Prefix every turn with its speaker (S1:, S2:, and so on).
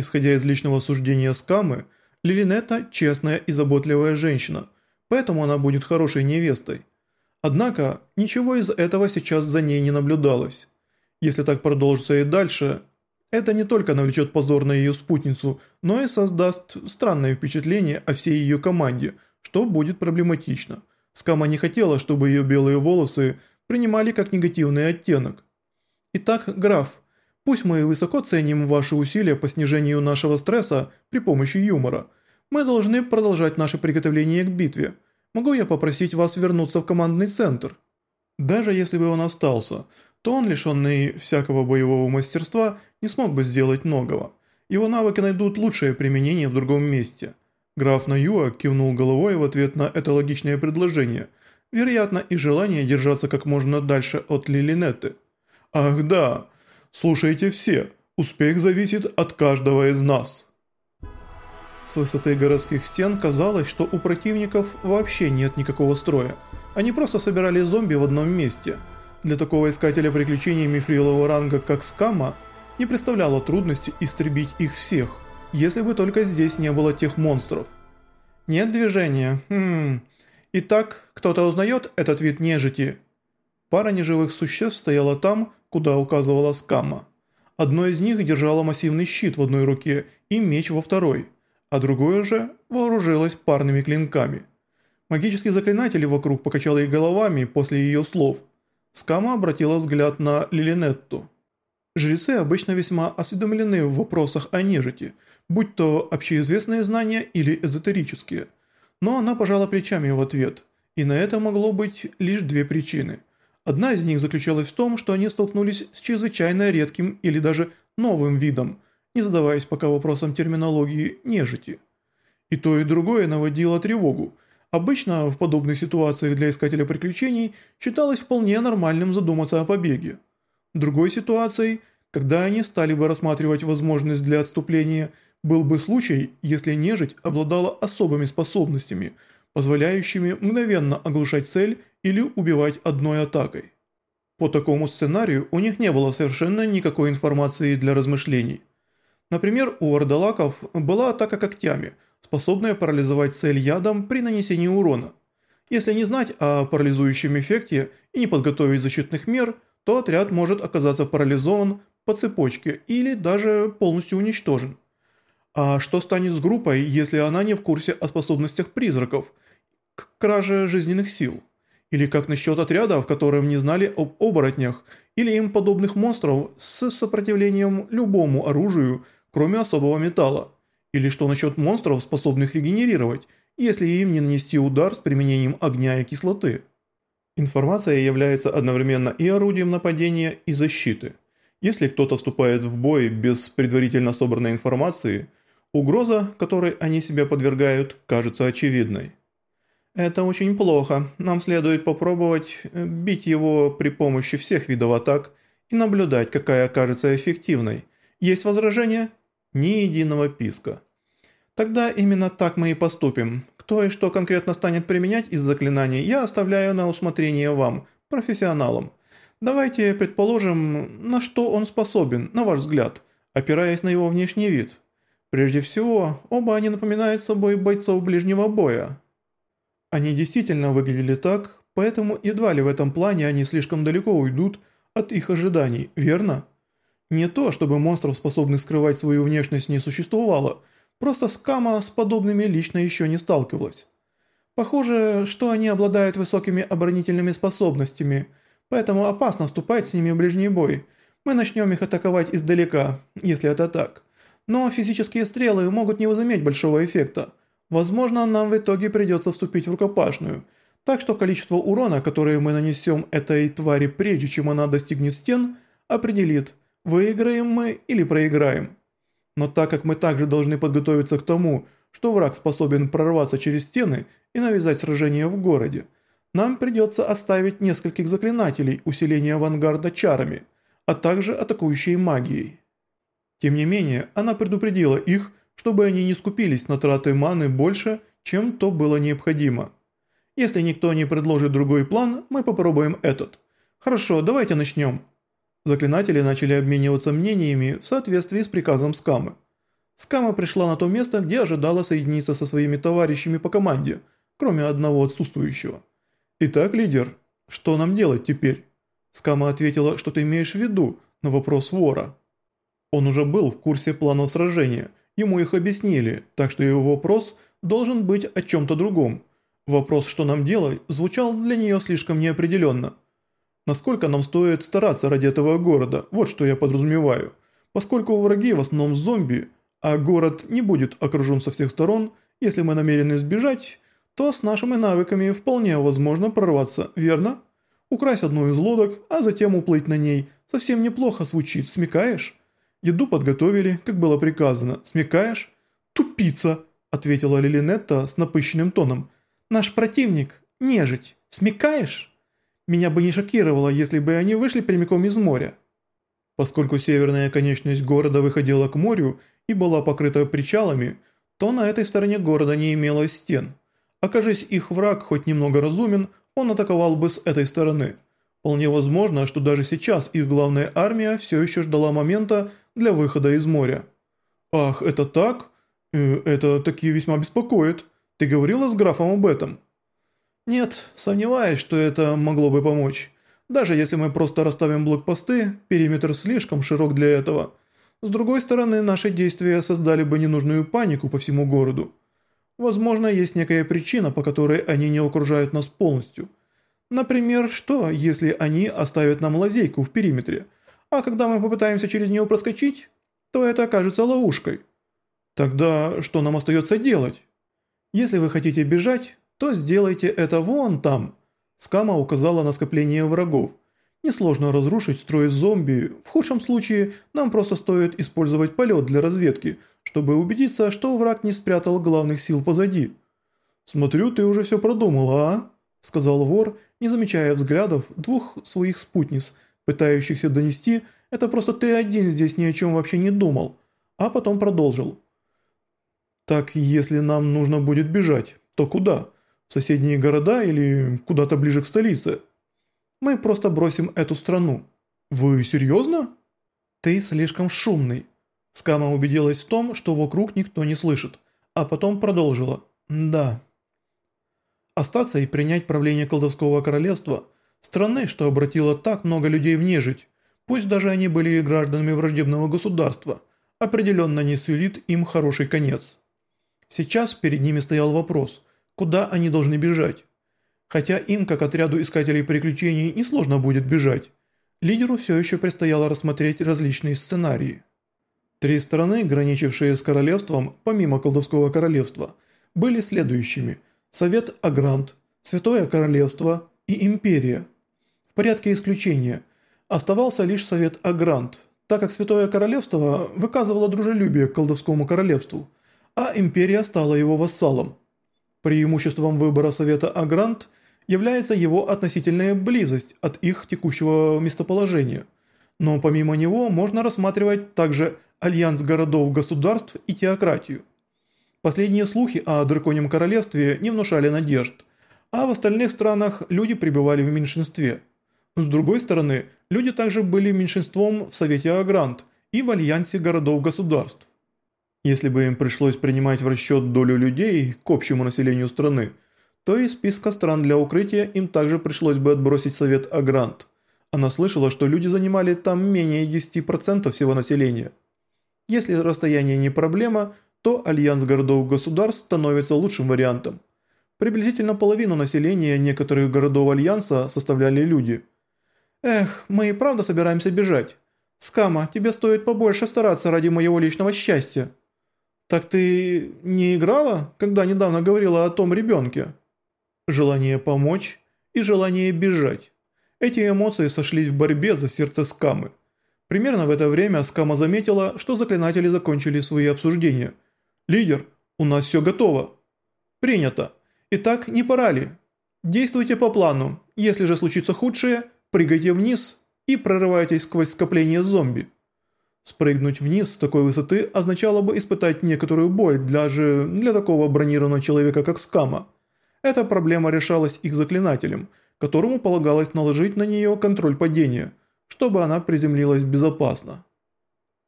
S1: Исходя из личного суждения Скамы, Лилинета – честная и заботливая женщина, поэтому она будет хорошей невестой. Однако, ничего из этого сейчас за ней не наблюдалось. Если так продолжится и дальше, это не только навлечет позор на ее спутницу, но и создаст странное впечатление о всей ее команде, что будет проблематично. Скама не хотела, чтобы ее белые волосы принимали как негативный оттенок. Итак, граф, пусть мы высоко ценим ваши усилия по снижению нашего стресса при помощи юмора. Мы должны продолжать наше приготовление к битве. Могу я попросить вас вернуться в командный центр? Даже если бы он остался – то он, лишенный всякого боевого мастерства, не смог бы сделать многого. Его навыки найдут лучшее применение в другом месте. Граф Наюа кивнул головой в ответ на это логичное предложение, вероятно и желание держаться как можно дальше от Лилинетты. «Ах да, слушайте все, успех зависит от каждого из нас». С высоты городских стен казалось, что у противников вообще нет никакого строя. Они просто собирали зомби в одном месте – для такого искателя приключений мифрилового ранга, как Скама, не представляло трудности истребить их всех, если бы только здесь не было тех монстров. Нет движения. Хм. Итак, кто-то узнает этот вид нежити? Пара неживых существ стояла там, куда указывала Скама. Одно из них держало массивный щит в одной руке и меч во второй, а другое же вооружилось парными клинками. Магические заклинатели вокруг покачали их головами после ее слов – Скама обратила взгляд на Лилинетту. Жрецы обычно весьма осведомлены в вопросах о нежити, будь то общеизвестные знания или эзотерические. Но она пожала плечами в ответ, и на это могло быть лишь две причины. Одна из них заключалась в том, что они столкнулись с чрезвычайно редким или даже новым видом, не задаваясь пока вопросом терминологии нежити. И то и другое наводило тревогу – Обычно в подобных ситуациях для искателя приключений считалось вполне нормальным задуматься о побеге. Другой ситуацией, когда они стали бы рассматривать возможность для отступления, был бы случай, если нежить обладала особыми способностями, позволяющими мгновенно оглушать цель или убивать одной атакой. По такому сценарию у них не было совершенно никакой информации для размышлений. Например, у ордалаков была атака когтями – способная парализовать цель ядом при нанесении урона. Если не знать о парализующем эффекте и не подготовить защитных мер, то отряд может оказаться парализован по цепочке или даже полностью уничтожен. А что станет с группой, если она не в курсе о способностях призраков к краже жизненных сил? Или как насчет отряда, в котором не знали об оборотнях или им подобных монстров с сопротивлением любому оружию, кроме особого металла? Или что насчет монстров, способных регенерировать, если им не нанести удар с применением огня и кислоты? Информация является одновременно и орудием нападения, и защиты. Если кто-то вступает в бой без предварительно собранной информации, угроза, которой они себя подвергают, кажется очевидной. Это очень плохо. Нам следует попробовать э, бить его при помощи всех видов атак и наблюдать, какая окажется эффективной. Есть возражения? Ни единого писка. Тогда именно так мы и поступим. Кто и что конкретно станет применять из заклинаний, я оставляю на усмотрение вам, профессионалам. Давайте предположим, на что он способен, на ваш взгляд, опираясь на его внешний вид. Прежде всего, оба они напоминают собой бойцов ближнего боя. Они действительно выглядели так, поэтому едва ли в этом плане они слишком далеко уйдут от их ожиданий, верно? Не то, чтобы монстров, способных скрывать свою внешность, не существовало, просто Скама с подобными лично еще не сталкивалась. Похоже, что они обладают высокими оборонительными способностями, поэтому опасно вступать с ними в ближний бой. Мы начнем их атаковать издалека, если это так. Но физические стрелы могут не возыметь большого эффекта. Возможно, нам в итоге придется вступить в рукопашную. Так что количество урона, которое мы нанесем этой твари прежде, чем она достигнет стен, определит, выиграем мы или проиграем. Но так как мы также должны подготовиться к тому, что враг способен прорваться через стены и навязать сражение в городе, нам придется оставить нескольких заклинателей усиления авангарда чарами, а также атакующей магией. Тем не менее, она предупредила их, чтобы они не скупились на траты маны больше, чем то было необходимо. Если никто не предложит другой план, мы попробуем этот. Хорошо, давайте начнем. Заклинатели начали обмениваться мнениями в соответствии с приказом Скамы. Скама пришла на то место, где ожидала соединиться со своими товарищами по команде, кроме одного отсутствующего. «Итак, лидер, что нам делать теперь?» Скама ответила, что ты имеешь в виду, на вопрос вора. Он уже был в курсе планов сражения, ему их объяснили, так что его вопрос должен быть о чем-то другом. Вопрос «что нам делать?» звучал для нее слишком неопределенно. Насколько нам стоит стараться ради этого города, вот что я подразумеваю. Поскольку враги в основном зомби – а город не будет окружен со всех сторон, если мы намерены сбежать, то с нашими навыками вполне возможно прорваться, верно? Украсть одну из лодок, а затем уплыть на ней, совсем неплохо звучит, смекаешь? Еду подготовили, как было приказано, смекаешь? Тупица, ответила Лилинетта с напыщенным тоном. Наш противник – нежить, смекаешь? Меня бы не шокировало, если бы они вышли прямиком из моря. Поскольку северная конечность города выходила к морю и была покрыта причалами, то на этой стороне города не имелось стен. Окажись их враг хоть немного разумен, он атаковал бы с этой стороны. Вполне возможно, что даже сейчас их главная армия все еще ждала момента для выхода из моря. «Ах, это так? Э, это такие весьма беспокоит. Ты говорила с графом об этом?» «Нет, сомневаюсь, что это могло бы помочь. Даже если мы просто расставим блокпосты, периметр слишком широк для этого. С другой стороны, наши действия создали бы ненужную панику по всему городу. Возможно, есть некая причина, по которой они не окружают нас полностью. Например, что, если они оставят нам лазейку в периметре, а когда мы попытаемся через нее проскочить, то это окажется ловушкой. Тогда что нам остается делать? Если вы хотите бежать, то сделайте это вон там. Скама указала на скопление врагов. Несложно разрушить строй зомби, в худшем случае нам просто стоит использовать полет для разведки, чтобы убедиться, что враг не спрятал главных сил позади. «Смотрю, ты уже все продумала, а?» – сказал вор, не замечая взглядов двух своих спутниц, пытающихся донести «это просто ты один здесь ни о чем вообще не думал», а потом продолжил. «Так, если нам нужно будет бежать, то куда? В соседние города или куда-то ближе к столице?» Мы просто бросим эту страну». «Вы серьезно?» «Ты слишком шумный». Скама убедилась в том, что вокруг никто не слышит, а потом продолжила. «Да». Остаться и принять правление колдовского королевства, страны, что обратило так много людей в нежить, пусть даже они были гражданами враждебного государства, определенно не сулит им хороший конец. Сейчас перед ними стоял вопрос, куда они должны бежать. Хотя им, как отряду искателей приключений, несложно будет бежать, лидеру все еще предстояло рассмотреть различные сценарии. Три страны, граничившие с королевством, помимо колдовского королевства, были следующими – Совет Агрант, Святое Королевство и Империя. В порядке исключения оставался лишь Совет Агрант, так как Святое Королевство выказывало дружелюбие к колдовскому королевству, а Империя стала его вассалом. Преимуществом выбора Совета Агрант – является его относительная близость от их текущего местоположения. Но помимо него можно рассматривать также альянс городов-государств и теократию. Последние слухи о драконьем королевстве не внушали надежд, а в остальных странах люди пребывали в меньшинстве. С другой стороны, люди также были меньшинством в Совете Агрант и в альянсе городов-государств. Если бы им пришлось принимать в расчет долю людей к общему населению страны – то из списка стран для укрытия им также пришлось бы отбросить совет Агрант. Она слышала, что люди занимали там менее 10% всего населения. Если расстояние не проблема, то альянс городов-государств становится лучшим вариантом. Приблизительно половину населения некоторых городов альянса составляли люди. «Эх, мы и правда собираемся бежать. Скама, тебе стоит побольше стараться ради моего личного счастья». «Так ты не играла, когда недавно говорила о том ребенке?» желание помочь и желание бежать. Эти эмоции сошлись в борьбе за сердце Скамы. Примерно в это время Скама заметила, что заклинатели закончили свои обсуждения. «Лидер, у нас все готово». «Принято. Итак, не пора ли? Действуйте по плану. Если же случится худшее, прыгайте вниз и прорывайтесь сквозь скопление зомби». Спрыгнуть вниз с такой высоты означало бы испытать некоторую боль даже для такого бронированного человека, как Скама – эта проблема решалась их заклинателем, которому полагалось наложить на нее контроль падения, чтобы она приземлилась безопасно.